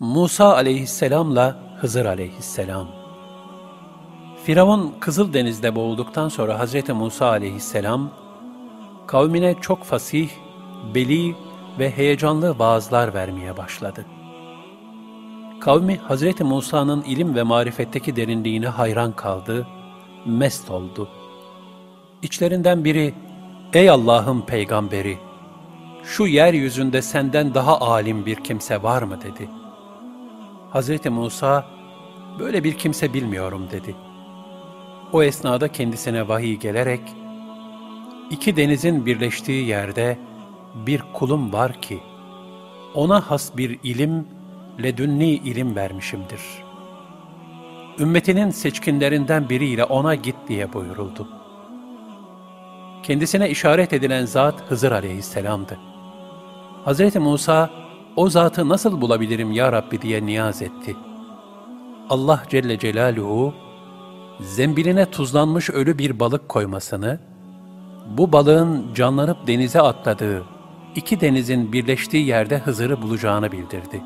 Musa aleyhisselamla Hızır aleyhisselam. Firavun Kızıldeniz'de boğulduktan sonra Hazreti Musa aleyhisselam, kavmine çok fasih, beli ve heyecanlı vaazlar vermeye başladı. Kavmi Hazreti Musa'nın ilim ve marifetteki derinliğine hayran kaldı, mest oldu. İçlerinden biri, Ey Allah'ın peygamberi! Şu yeryüzünde senden daha alim bir kimse var mı dedi. Hazreti Musa, böyle bir kimse bilmiyorum dedi. O esnada kendisine vahiy gelerek, iki denizin birleştiği yerde bir kulum var ki, ona has bir ilim, ledünni ilim vermişimdir. Ümmetinin seçkinlerinden biriyle ona git diye buyuruldu. Kendisine işaret edilen zat Hızır aleyhisselamdı. Hz. Musa, o zatı nasıl bulabilirim ya Rabbi diye niyaz etti. Allah Celle Celaluhu, zembiline tuzlanmış ölü bir balık koymasını, bu balığın canlanıp denize atladığı, iki denizin birleştiği yerde Hızır'ı bulacağını bildirdi.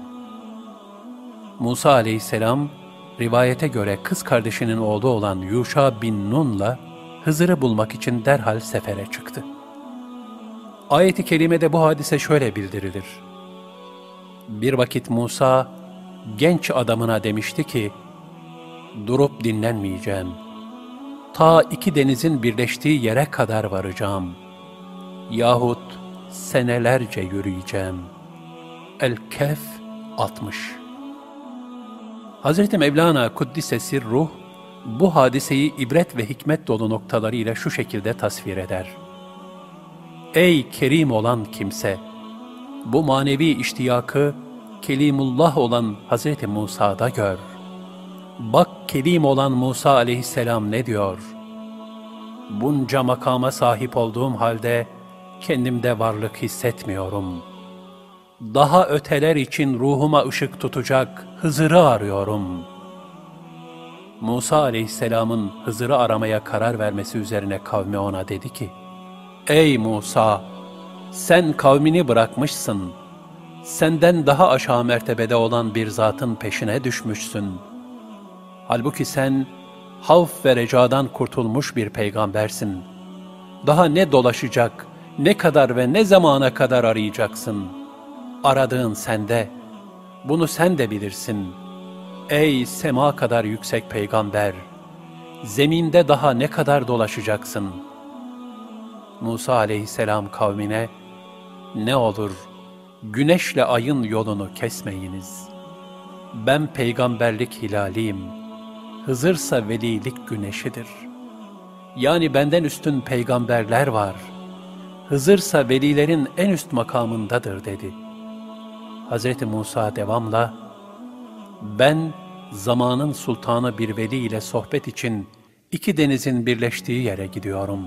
Musa aleyhisselam, rivayete göre kız kardeşinin oğlu olan Yuşa bin Nun'la Hızır'ı bulmak için derhal sefere çıktı. Ayet-i kerimede bu hadise şöyle bildirilir. Bir vakit Musa, genç adamına demişti ki, durup dinlenmeyeceğim. Ta iki denizin birleştiği yere kadar varacağım. Yahut senelerce yürüyeceğim. El-Kehf 60 Hz. Mevlana Kuddise Sirruh, bu hadiseyi ibret ve hikmet dolu noktalarıyla şu şekilde tasvir eder. Ey kerim olan kimse! Bu manevi iştiyakı Kelimullah olan Hz. Musa'da gör. Bak kelim olan Musa aleyhisselam ne diyor? Bunca makama sahip olduğum halde kendimde varlık hissetmiyorum. Daha öteler için ruhuma ışık tutacak Hızır'ı arıyorum. Musa aleyhisselamın Hızır'ı aramaya karar vermesi üzerine kavmi ona dedi ki, Ey Musa! Sen kavmini bırakmışsın. Senden daha aşağı mertebede olan bir zatın peşine düşmüşsün. Halbuki sen havf ve recadan kurtulmuş bir peygambersin. Daha ne dolaşacak, ne kadar ve ne zamana kadar arayacaksın? Aradığın sende. Bunu sen de bilirsin. Ey sema kadar yüksek peygamber! Zeminde daha ne kadar dolaşacaksın? Musa aleyhisselam kavmine, ne olur güneşle ayın yolunu kesmeyiniz. Ben peygamberlik hilaliyim. Hızırsa velilik güneşidir. Yani benden üstün peygamberler var. Hızırsa velilerin en üst makamındadır dedi. Hz. Musa devamla, ben zamanın sultanı bir veli ile sohbet için iki denizin birleştiği yere gidiyorum.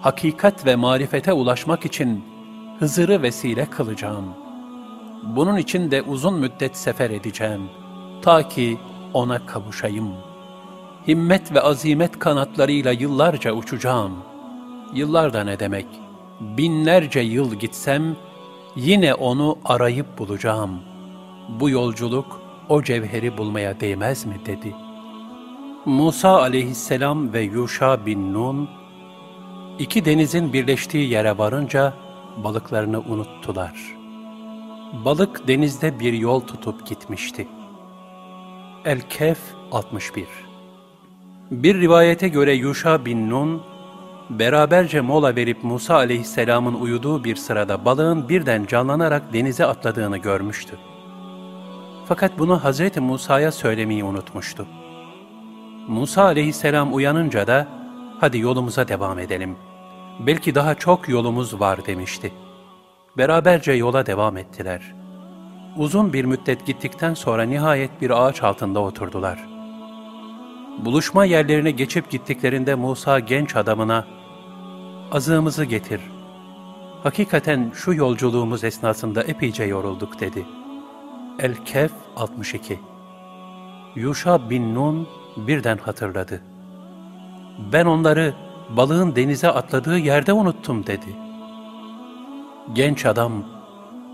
Hakikat ve marifete ulaşmak için Hızır'ı vesile kılacağım. Bunun için de uzun müddet sefer edeceğim. Ta ki ona kavuşayım. Himmet ve azimet kanatlarıyla yıllarca uçacağım. Yıllar da ne demek? Binlerce yıl gitsem, yine onu arayıp bulacağım. Bu yolculuk o cevheri bulmaya değmez mi dedi. Musa aleyhisselam ve Yuşa bin Nun, iki denizin birleştiği yere varınca, balıklarını unuttular. Balık denizde bir yol tutup gitmişti. El-Kehf 61 Bir rivayete göre Yuşa bin Nun, beraberce mola verip Musa aleyhisselamın uyuduğu bir sırada balığın birden canlanarak denize atladığını görmüştü. Fakat bunu Hazreti Musa'ya söylemeyi unutmuştu. Musa aleyhisselam uyanınca da, hadi yolumuza devam edelim.'' Belki daha çok yolumuz var demişti. Beraberce yola devam ettiler. Uzun bir müddet gittikten sonra nihayet bir ağaç altında oturdular. Buluşma yerlerine geçip gittiklerinde Musa genç adamına, azığımızı getir. Hakikaten şu yolculuğumuz esnasında epeyce yorulduk dedi. El-Kef 62 Yuşa bin Nun birden hatırladı. Ben onları balığın denize atladığı yerde unuttum dedi. Genç adam,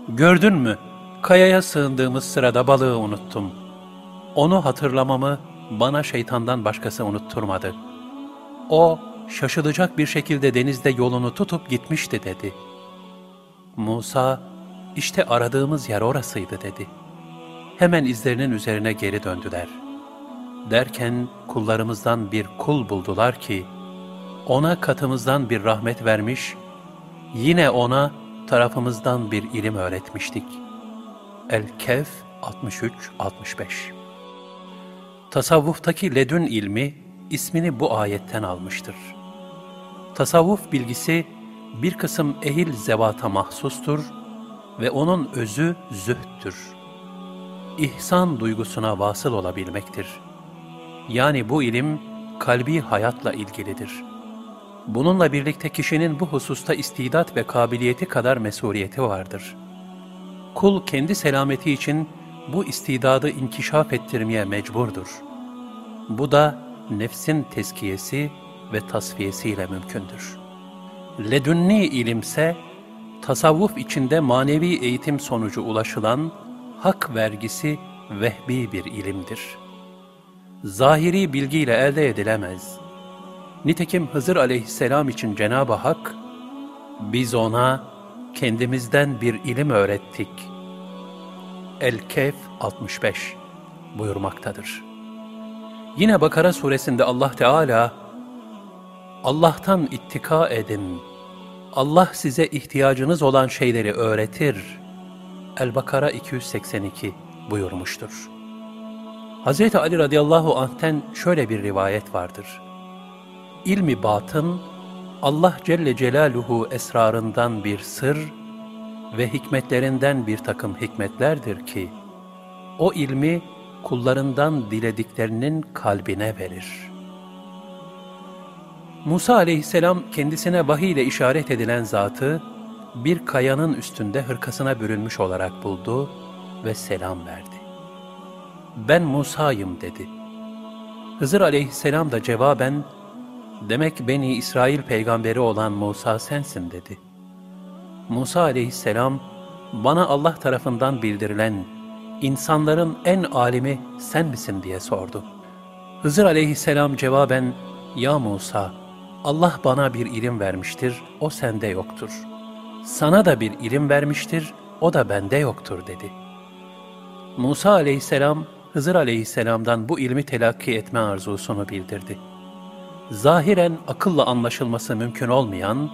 gördün mü? Kayaya sığındığımız sırada balığı unuttum. Onu hatırlamamı bana şeytandan başkası unutturmadı. O, şaşılacak bir şekilde denizde yolunu tutup gitmişti dedi. Musa, işte aradığımız yer orasıydı dedi. Hemen izlerinin üzerine geri döndüler. Derken kullarımızdan bir kul buldular ki, ona katımızdan bir rahmet vermiş, yine ona tarafımızdan bir ilim öğretmiştik. El-Kehf 63-65 Tasavvuftaki ledün ilmi ismini bu ayetten almıştır. Tasavvuf bilgisi bir kısım ehil zevata mahsustur ve onun özü zühttür. İhsan duygusuna vasıl olabilmektir. Yani bu ilim kalbi hayatla ilgilidir. Bununla birlikte kişinin bu hususta istidat ve kabiliyeti kadar mesuliyeti vardır. Kul kendi selameti için bu istidadı inkişaf ettirmeye mecburdur. Bu da nefsin teskiyesi ve tasfiyesiyle mümkündür. Ledünni ilimse, tasavvuf içinde manevi eğitim sonucu ulaşılan hak vergisi vehbi bir ilimdir. Zahiri bilgiyle elde edilemez. Nitekim Hızır aleyhisselam için Cenab-ı Hak, biz ona kendimizden bir ilim öğrettik. El-Kehf 65 buyurmaktadır. Yine Bakara suresinde Allah Teala, Allah'tan ittika edin, Allah size ihtiyacınız olan şeyleri öğretir. El-Bakara 282 buyurmuştur. Hz. Ali radıyallahu anh'ten şöyle bir rivayet vardır. İlmi batın, Allah Celle Celaluhu esrarından bir sır ve hikmetlerinden bir takım hikmetlerdir ki, o ilmi kullarından dilediklerinin kalbine verir. Musa aleyhisselam kendisine vahiy ile işaret edilen zatı, bir kayanın üstünde hırkasına bürünmüş olarak buldu ve selam verdi. Ben Musa'yım dedi. Hızır aleyhisselam da cevaben, demek Beni İsrail peygamberi olan Musa sensin dedi. Musa aleyhisselam, bana Allah tarafından bildirilen insanların en alimi sen misin diye sordu. Hızır aleyhisselam cevaben, Ya Musa, Allah bana bir ilim vermiştir, o sende yoktur. Sana da bir ilim vermiştir, o da bende yoktur dedi. Musa aleyhisselam, Hızır aleyhisselamdan bu ilmi telakki etme arzusunu bildirdi. Zahiren akılla anlaşılması mümkün olmayan,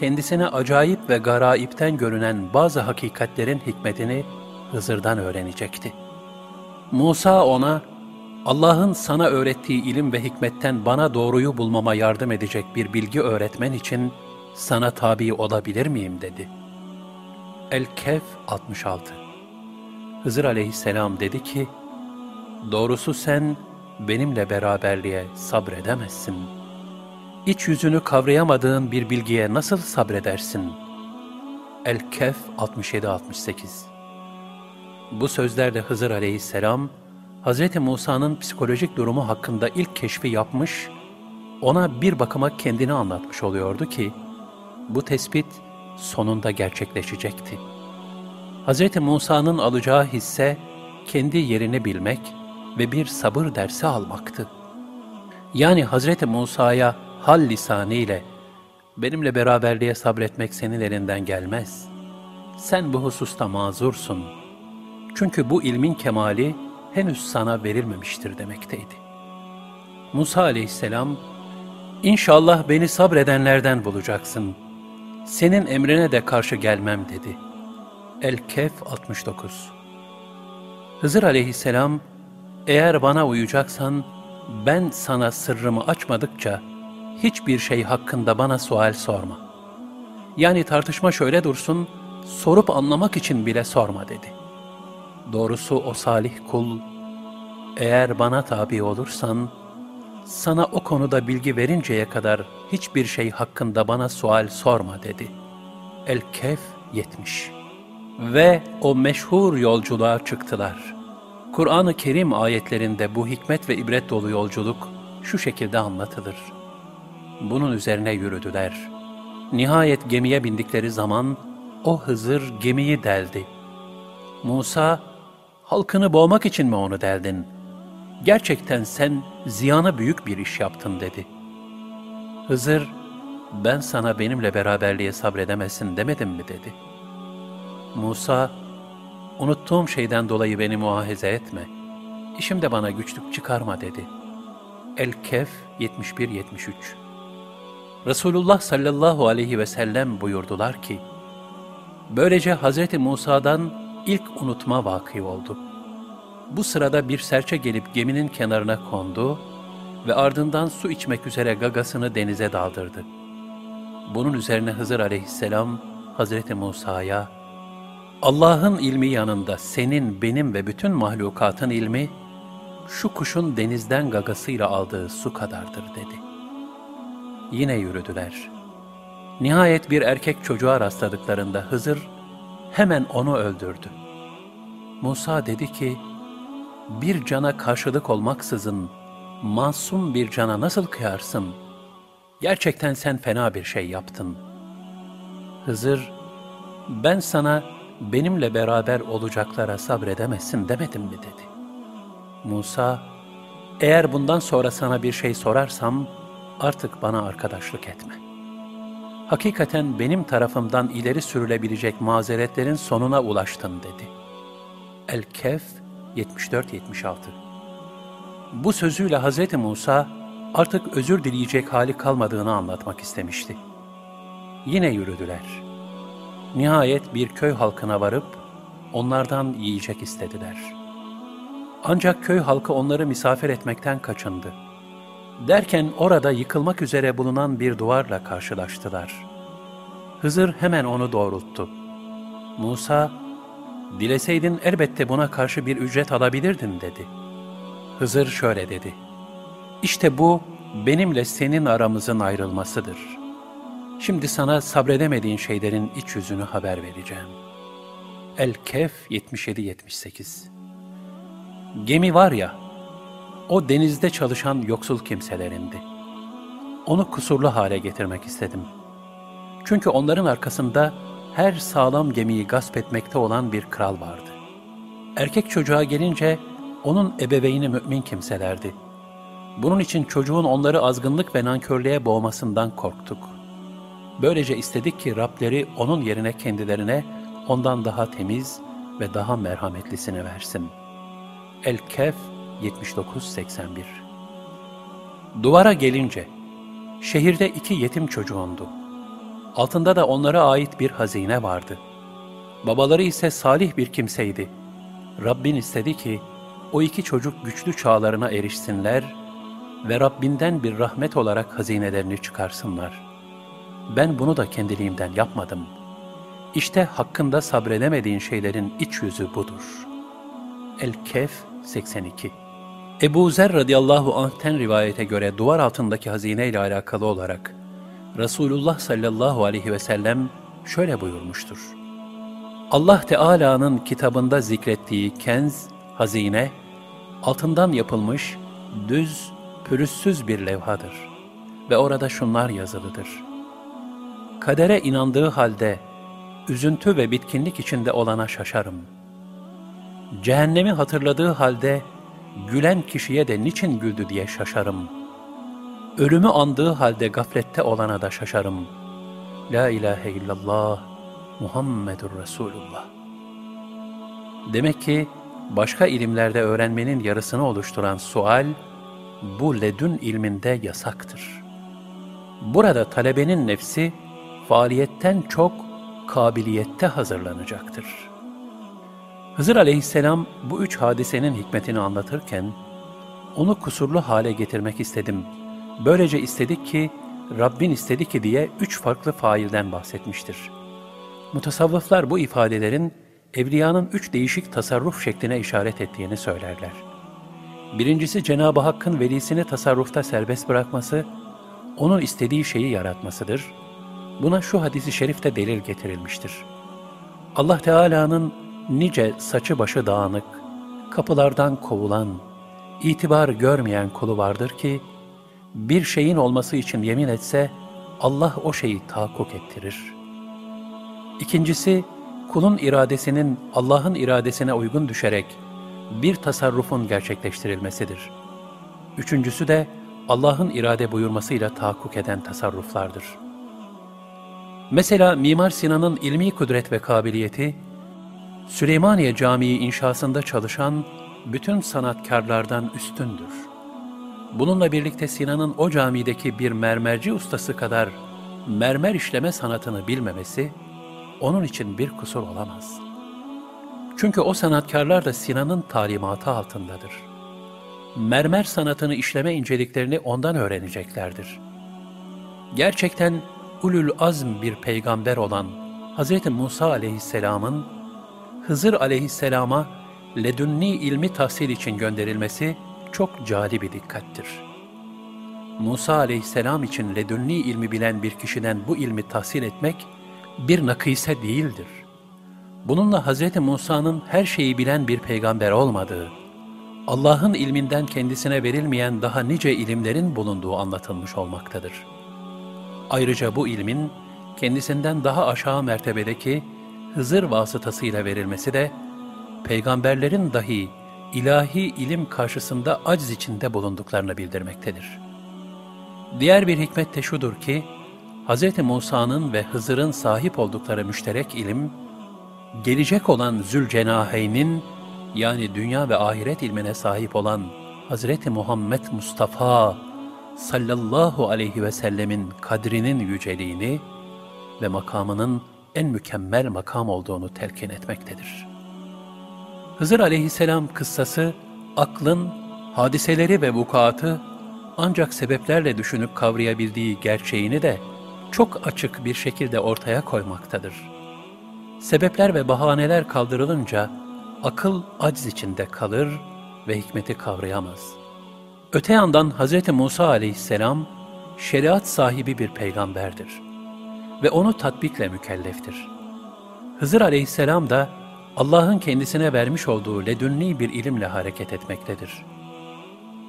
kendisine acayip ve garaipten görünen bazı hakikatlerin hikmetini Hızır'dan öğrenecekti. Musa ona, Allah'ın sana öğrettiği ilim ve hikmetten bana doğruyu bulmama yardım edecek bir bilgi öğretmen için sana tabi olabilir miyim dedi. El-Kehf 66 Hızır aleyhisselam dedi ki, Doğrusu sen benimle beraberliğe sabredemezsin. İç yüzünü kavrayamadığın bir bilgiye nasıl sabredersin? El-Kehf 67-68 Bu sözlerle Hızır aleyhisselam, Hz. Musa'nın psikolojik durumu hakkında ilk keşfi yapmış, ona bir bakıma kendini anlatmış oluyordu ki, bu tespit sonunda gerçekleşecekti. Hz. Musa'nın alacağı hisse, kendi yerini bilmek ve bir sabır dersi almaktı. Yani Hz. Musa'ya hal lisanı ile benimle beraberliğe sabretmek senin elinden gelmez. Sen bu hususta mazursun. Çünkü bu ilmin kemali henüz sana verilmemiştir demekteydi. Musa aleyhisselam, İnşallah beni sabredenlerden bulacaksın. Senin emrine de karşı gelmem dedi. El-Kehf 69 Hızır aleyhisselam, eğer bana uyacaksan, ben sana sırrımı açmadıkça, hiçbir şey hakkında bana sual sorma. Yani tartışma şöyle dursun, sorup anlamak için bile sorma dedi. Doğrusu o salih kul, eğer bana tabi olursan, sana o konuda bilgi verinceye kadar hiçbir şey hakkında bana sual sorma dedi. El-Kehf 70 Ve o meşhur yolculuğa çıktılar. Kur'an-ı Kerim ayetlerinde bu hikmet ve ibret dolu yolculuk şu şekilde anlatılır. Bunun üzerine yürüdüler. Nihayet gemiye bindikleri zaman o Hızır gemiyi deldi. Musa, halkını boğmak için mi onu deldin? Gerçekten sen ziyana büyük bir iş yaptın dedi. Hızır, ben sana benimle beraberliğe sabredemezsin demedim mi dedi. Musa, unuttuğum şeyden dolayı beni muahize etme. İşimde bana güçlük çıkarma dedi. El-Kehf 71-73 Resulullah sallallahu aleyhi ve sellem buyurdular ki, Böylece Hz. Musa'dan ilk unutma vakı oldu. Bu sırada bir serçe gelip geminin kenarına kondu ve ardından su içmek üzere gagasını denize daldırdı. Bunun üzerine Hızır aleyhisselam Hz. Musa'ya, Allah'ın ilmi yanında senin, benim ve bütün mahlukatın ilmi, şu kuşun denizden gagasıyla aldığı su kadardır dedi. Yine yürüdüler. Nihayet bir erkek çocuğa rastladıklarında Hızır hemen onu öldürdü. Musa dedi ki, bir cana karşılık olmaksızın masum bir cana nasıl kıyarsın? Gerçekten sen fena bir şey yaptın. Hızır, ben sana benimle beraber olacaklara sabredemezsin demedim mi dedi. Musa, eğer bundan sonra sana bir şey sorarsam artık bana arkadaşlık etme. Hakikaten benim tarafımdan ileri sürülebilecek mazeretlerin sonuna ulaştın dedi. El-Kehf 74-76 Bu sözüyle Hz. Musa artık özür dileyecek hali kalmadığını anlatmak istemişti. Yine yürüdüler. Nihayet bir köy halkına varıp onlardan yiyecek istediler. Ancak köy halkı onları misafir etmekten kaçındı. Derken orada yıkılmak üzere bulunan bir duvarla karşılaştılar. Hızır hemen onu doğrulttu. Musa, dileseydin elbette buna karşı bir ücret alabilirdin dedi. Hızır şöyle dedi. İşte bu benimle senin aramızın ayrılmasıdır. Şimdi sana sabredemediğin şeylerin iç yüzünü haber vereceğim. El-Kehf 77-78 Gemi var ya, o denizde çalışan yoksul kimselerindi. Onu kusurlu hale getirmek istedim. Çünkü onların arkasında her sağlam gemiyi gasp etmekte olan bir kral vardı. Erkek çocuğa gelince onun ebeveyni mümin kimselerdi. Bunun için çocuğun onları azgınlık ve nankörlüğe boğmasından korktuk. Böylece istedik ki Rableri onun yerine kendilerine ondan daha temiz ve daha merhametlisini versin. El-Kehf 79-81 Duvara gelince, şehirde iki yetim çocuğundu. Altında da onlara ait bir hazine vardı. Babaları ise salih bir kimseydi. Rabbin istedi ki, o iki çocuk güçlü çağlarına erişsinler ve Rabbinden bir rahmet olarak hazinelerini çıkarsınlar. Ben bunu da kendiliğimden yapmadım. İşte hakkında sabredemediğin şeylerin iç yüzü budur. El-Kehf 82 Ebu Zer radıyallahu anh'ten rivayete göre duvar altındaki hazine ile alakalı olarak Resulullah sallallahu aleyhi ve sellem şöyle buyurmuştur. Allah Teala'nın kitabında zikrettiği kenz, hazine, altından yapılmış, düz, pürüzsüz bir levhadır. Ve orada şunlar yazılıdır. Kadere inandığı halde, üzüntü ve bitkinlik içinde olana şaşarım. Cehennemi hatırladığı halde, gülen kişiye de niçin güldü diye şaşarım. Ölümü andığı halde gaflette olana da şaşarım. La ilahe illallah, Muhammedur Resulullah. Demek ki başka ilimlerde öğrenmenin yarısını oluşturan sual, bu ledün ilminde yasaktır. Burada talebenin nefsi, faaliyetten çok kabiliyette hazırlanacaktır. Hızır aleyhisselam bu üç hadisenin hikmetini anlatırken, onu kusurlu hale getirmek istedim. Böylece istedik ki, Rabbin istedi ki diye üç farklı failden bahsetmiştir. Mutasavvıflar bu ifadelerin, evliyanın üç değişik tasarruf şekline işaret ettiğini söylerler. Birincisi Cenab-ı Hakk'ın velisini tasarrufta serbest bırakması, onun istediği şeyi yaratmasıdır. Buna şu hadisi şerifte delil getirilmiştir. Allah Teala'nın nice saçı başı dağınık, kapılardan kovulan, itibar görmeyen kulu vardır ki, bir şeyin olması için yemin etse, Allah o şeyi tahakkuk ettirir. İkincisi, kulun iradesinin Allah'ın iradesine uygun düşerek bir tasarrufun gerçekleştirilmesidir. Üçüncüsü de Allah'ın irade buyurmasıyla tahakkuk eden tasarruflardır. Mesela Mimar Sinan'ın ilmi kudret ve kabiliyeti, Süleymaniye Camii inşasında çalışan bütün sanatkarlardan üstündür. Bununla birlikte Sinan'ın o camideki bir mermerci ustası kadar mermer işleme sanatını bilmemesi, onun için bir kusur olamaz. Çünkü o sanatkarlar da Sinan'ın talimatı altındadır. Mermer sanatını işleme inceliklerini ondan öğreneceklerdir. Gerçekten ulul azm bir peygamber olan Hz. Musa aleyhisselamın Hızır aleyhisselama ledünni ilmi tahsil için gönderilmesi çok cali bir dikkattir. Musa aleyhisselam için ledünni ilmi bilen bir kişiden bu ilmi tahsil etmek bir nakise değildir. Bununla Hz. Musa'nın her şeyi bilen bir peygamber olmadığı, Allah'ın ilminden kendisine verilmeyen daha nice ilimlerin bulunduğu anlatılmış olmaktadır. Ayrıca bu ilmin kendisinden daha aşağı mertebedeki Hızır vasıtasıyla verilmesi de, peygamberlerin dahi ilahi ilim karşısında aciz içinde bulunduklarını bildirmektedir. Diğer bir hikmet de şudur ki, Hz. Musa'nın ve Hızır'ın sahip oldukları müşterek ilim, gelecek olan Zülcenaheyn'in yani dünya ve ahiret ilmine sahip olan Hz. Muhammed Mustafa sallallahu aleyhi ve sellemin kadrinin yüceliğini ve makamının en mükemmel makam olduğunu telkin etmektedir. Hızır aleyhisselam kıssası, aklın, hadiseleri ve vukuatı ancak sebeplerle düşünüp kavrayabildiği gerçeğini de çok açık bir şekilde ortaya koymaktadır. Sebepler ve bahaneler kaldırılınca akıl aciz içinde kalır ve hikmeti kavrayamaz. Öte yandan Hz. Musa aleyhisselam şeriat sahibi bir peygamberdir ve onu tatbikle mükelleftir. Hızır aleyhisselam da Allah'ın kendisine vermiş olduğu ledünni bir ilimle hareket etmektedir.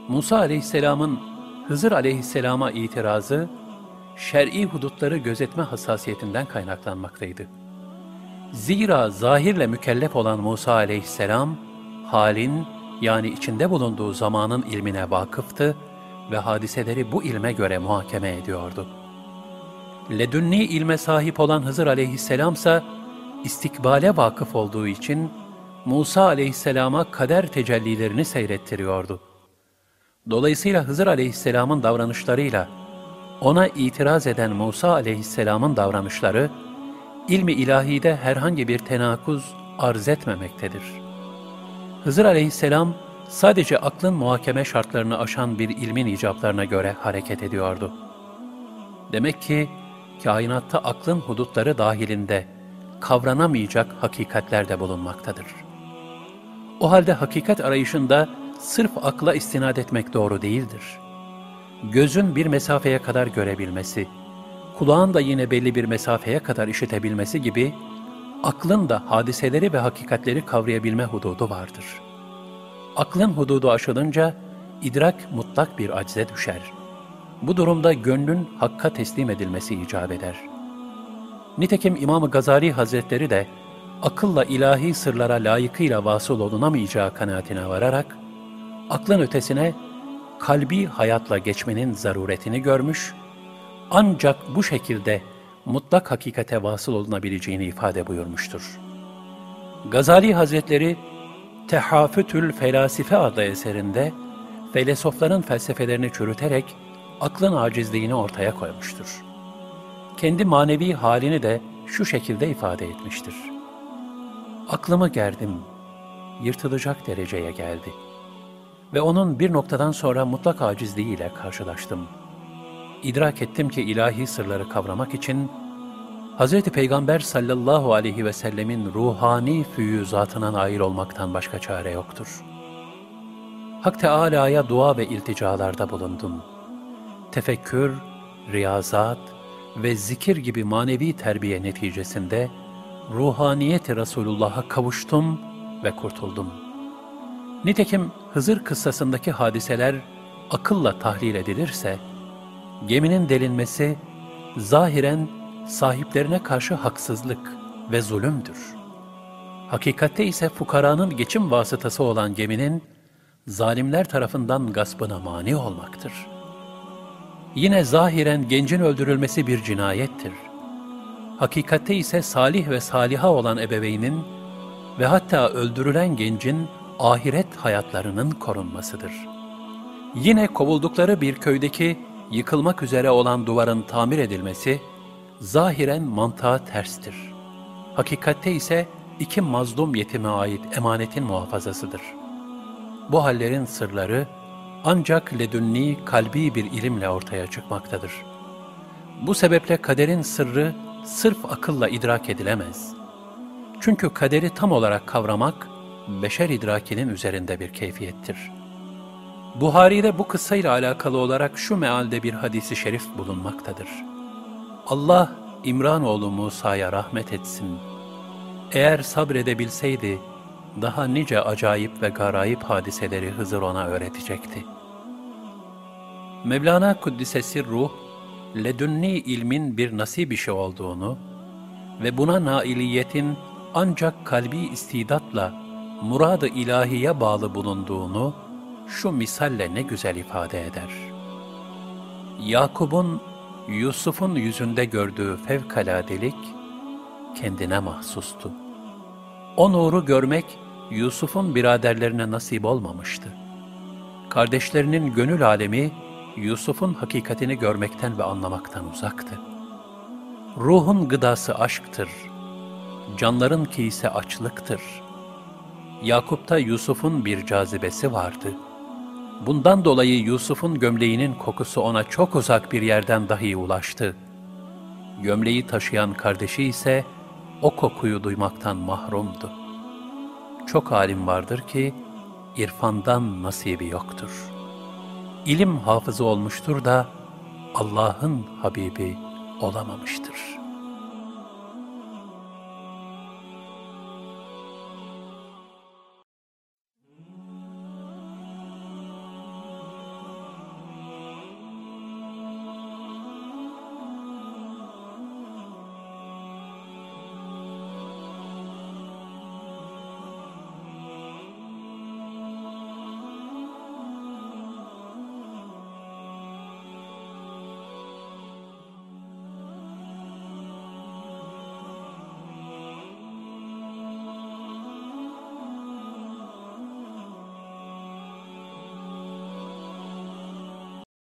Musa aleyhisselamın Hızır aleyhisselama itirazı, şer'i hudutları gözetme hassasiyetinden kaynaklanmaktaydı. Zira zahirle mükellef olan Musa aleyhisselam, halin yani içinde bulunduğu zamanın ilmine vakıftı ve hadiseleri bu ilme göre muhakeme ediyordu. Ledünni ilme sahip olan Hızır aleyhisselamsa, istikbale vakıf olduğu için Musa aleyhisselama kader tecellilerini seyrettiriyordu. Dolayısıyla Hızır aleyhisselamın davranışlarıyla ona itiraz eden Musa aleyhisselamın davranışları, ilmi ilahide herhangi bir tenakuz arz etmemektedir. Hızır aleyhisselam sadece aklın muhakeme şartlarını aşan bir ilmin icaplarına göre hareket ediyordu. Demek ki kainatta aklın hudutları dahilinde kavranamayacak hakikatler de bulunmaktadır. O halde hakikat arayışında sırf akla istinad etmek doğru değildir. Gözün bir mesafeye kadar görebilmesi, kulağın da yine belli bir mesafeye kadar işitebilmesi gibi, aklın da hadiseleri ve hakikatleri kavrayabilme hududu vardır. Aklın hududu aşılınca, idrak mutlak bir acize düşer. Bu durumda gönlün hakka teslim edilmesi icap eder.'' Nitekim İmam-ı Gazali Hazretleri de akılla ilahi sırlara layıkıyla vasıl olunamayacağı kanaatine vararak, aklın ötesine kalbi hayatla geçmenin zaruretini görmüş, ancak bu şekilde mutlak hakikate vasıl olunabileceğini ifade buyurmuştur. Gazali Hazretleri, Tehafütül Felasife adlı eserinde, felsefeler'in felsefelerini çürüterek aklın acizliğini ortaya koymuştur kendi manevi halini de şu şekilde ifade etmiştir. Aklımı gerdim, yırtılacak dereceye geldi. Ve onun bir noktadan sonra mutlak acizliğiyle karşılaştım. İdrak ettim ki ilahi sırları kavramak için Hz. Peygamber sallallahu aleyhi ve sellemin ruhani füyüzatına nail olmaktan başka çare yoktur. Hak Teâlâ'ya dua ve ilticalarda bulundum. Tefekkür, riyazat, ve zikir gibi manevi terbiye neticesinde ruhaniyet Resulullah'a kavuştum ve kurtuldum. Nitekim Hızır kıssasındaki hadiseler akılla tahlil edilirse, geminin delinmesi zahiren sahiplerine karşı haksızlık ve zulümdür. Hakikatte ise fukaranın geçim vasıtası olan geminin, zalimler tarafından gaspına mani olmaktır. Yine zahiren gencin öldürülmesi bir cinayettir. Hakikatte ise salih ve saliha olan ebeveynin ve hatta öldürülen gencin ahiret hayatlarının korunmasıdır. Yine kovuldukları bir köydeki yıkılmak üzere olan duvarın tamir edilmesi, zahiren mantığa terstir. Hakikatte ise iki mazlum yetime ait emanetin muhafazasıdır. Bu hallerin sırları ancak ledünni kalbi bir ilimle ortaya çıkmaktadır. Bu sebeple kaderin sırrı sırf akılla idrak edilemez. Çünkü kaderi tam olarak kavramak, beşer idrakinin üzerinde bir keyfiyettir. Buhari'de bu kıssayla alakalı olarak şu mealde bir hadisi şerif bulunmaktadır. Allah İmranoğlu Musa'ya rahmet etsin. Eğer sabredebilseydi, daha nice acayip ve garayip hadiseleri Hızır ona öğretecekti. Mevlana Kuddisesi Ruh, ledünni ilmin bir nasip işi olduğunu ve buna nailiyetin ancak kalbi istidatla murad-ı ilahiye bağlı bulunduğunu şu misalle ne güzel ifade eder. Yakub'un Yusuf'un yüzünde gördüğü fevkaladelik kendine mahsustu. O nuru görmek Yusuf'un biraderlerine nasip olmamıştı. Kardeşlerinin gönül alemi Yusuf'un hakikatini görmekten ve anlamaktan uzaktı. Ruhun gıdası aşktır, canların ki ise açlıktır. Yakup'ta Yusuf'un bir cazibesi vardı. Bundan dolayı Yusuf'un gömleğinin kokusu ona çok uzak bir yerden dahi ulaştı. Gömleği taşıyan kardeşi ise o kokuyu duymaktan mahrumdu. Çok alim vardır ki irfandan nasibi yoktur. İlim hafızı olmuştur da Allah'ın Habibi olamamıştır.''